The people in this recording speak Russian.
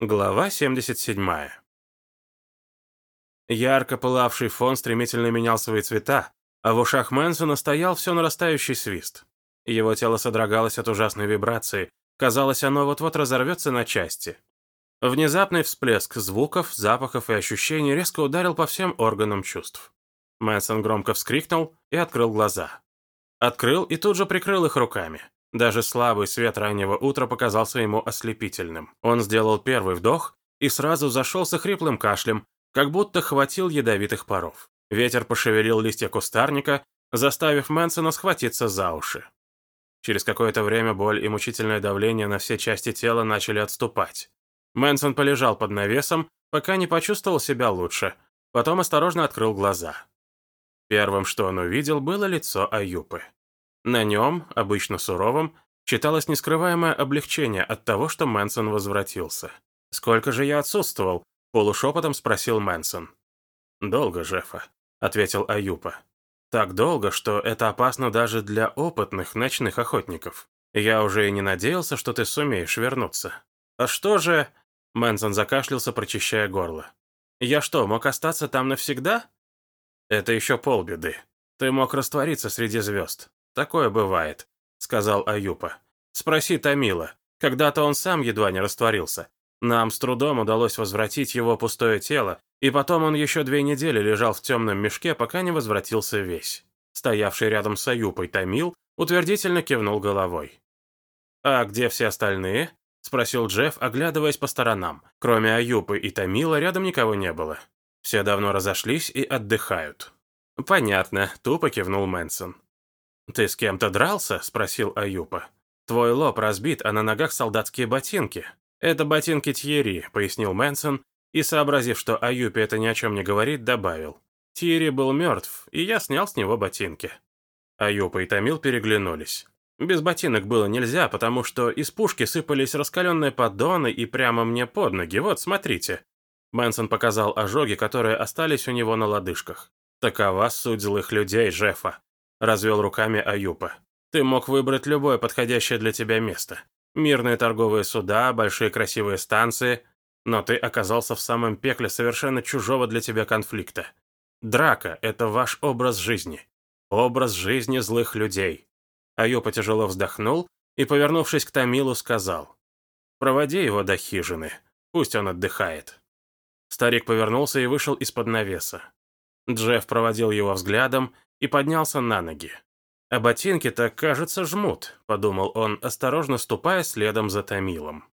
Глава 77. Ярко пылавший фон стремительно менял свои цвета, а в ушах Мэнсона стоял все нарастающий свист. Его тело содрогалось от ужасной вибрации, казалось, оно вот-вот разорвется на части. Внезапный всплеск звуков, запахов и ощущений резко ударил по всем органам чувств. Мэнсон громко вскрикнул и открыл глаза. Открыл и тут же прикрыл их руками. Даже слабый свет раннего утра показался ему ослепительным. Он сделал первый вдох и сразу зашелся хриплым кашлем, как будто хватил ядовитых паров. Ветер пошевелил листья кустарника, заставив Мэнсона схватиться за уши. Через какое-то время боль и мучительное давление на все части тела начали отступать. Мэнсон полежал под навесом, пока не почувствовал себя лучше, потом осторожно открыл глаза. Первым, что он увидел, было лицо Аюпы. На нем, обычно суровым, читалось нескрываемое облегчение от того, что Мэнсон возвратился. «Сколько же я отсутствовал?» – полушепотом спросил Мэнсон. «Долго, Жефа», – ответил Аюпа. «Так долго, что это опасно даже для опытных ночных охотников. Я уже и не надеялся, что ты сумеешь вернуться». «А что же...» – Мэнсон закашлялся, прочищая горло. «Я что, мог остаться там навсегда?» «Это еще полбеды. Ты мог раствориться среди звезд. «Такое бывает», — сказал Аюпа. «Спроси Томила. Когда-то он сам едва не растворился. Нам с трудом удалось возвратить его пустое тело, и потом он еще две недели лежал в темном мешке, пока не возвратился весь». Стоявший рядом с Аюпой Томил утвердительно кивнул головой. «А где все остальные?» — спросил Джефф, оглядываясь по сторонам. Кроме Аюпы и Томила рядом никого не было. Все давно разошлись и отдыхают. «Понятно», — тупо кивнул Мэнсон. «Ты с кем-то дрался?» – спросил Аюпа. «Твой лоб разбит, а на ногах солдатские ботинки». «Это ботинки Тьерри», – пояснил Мэнсон, и, сообразив, что Аюпе это ни о чем не говорит, добавил. «Тьерри был мертв, и я снял с него ботинки». Аюпа и Томил переглянулись. Без ботинок было нельзя, потому что из пушки сыпались раскаленные поддоны и прямо мне под ноги. Вот, смотрите. Мэнсон показал ожоги, которые остались у него на лодыжках. Такова суть злых людей, Жефа. — развел руками Аюпа. «Ты мог выбрать любое подходящее для тебя место. Мирные торговые суда, большие красивые станции, но ты оказался в самом пекле совершенно чужого для тебя конфликта. Драка — это ваш образ жизни. Образ жизни злых людей». Аюпа тяжело вздохнул и, повернувшись к Тамилу, сказал. «Проводи его до хижины. Пусть он отдыхает». Старик повернулся и вышел из-под навеса. Джефф проводил его взглядом и поднялся на ноги. «А ботинки-то, кажется, жмут», — подумал он, осторожно ступая следом за Томилом.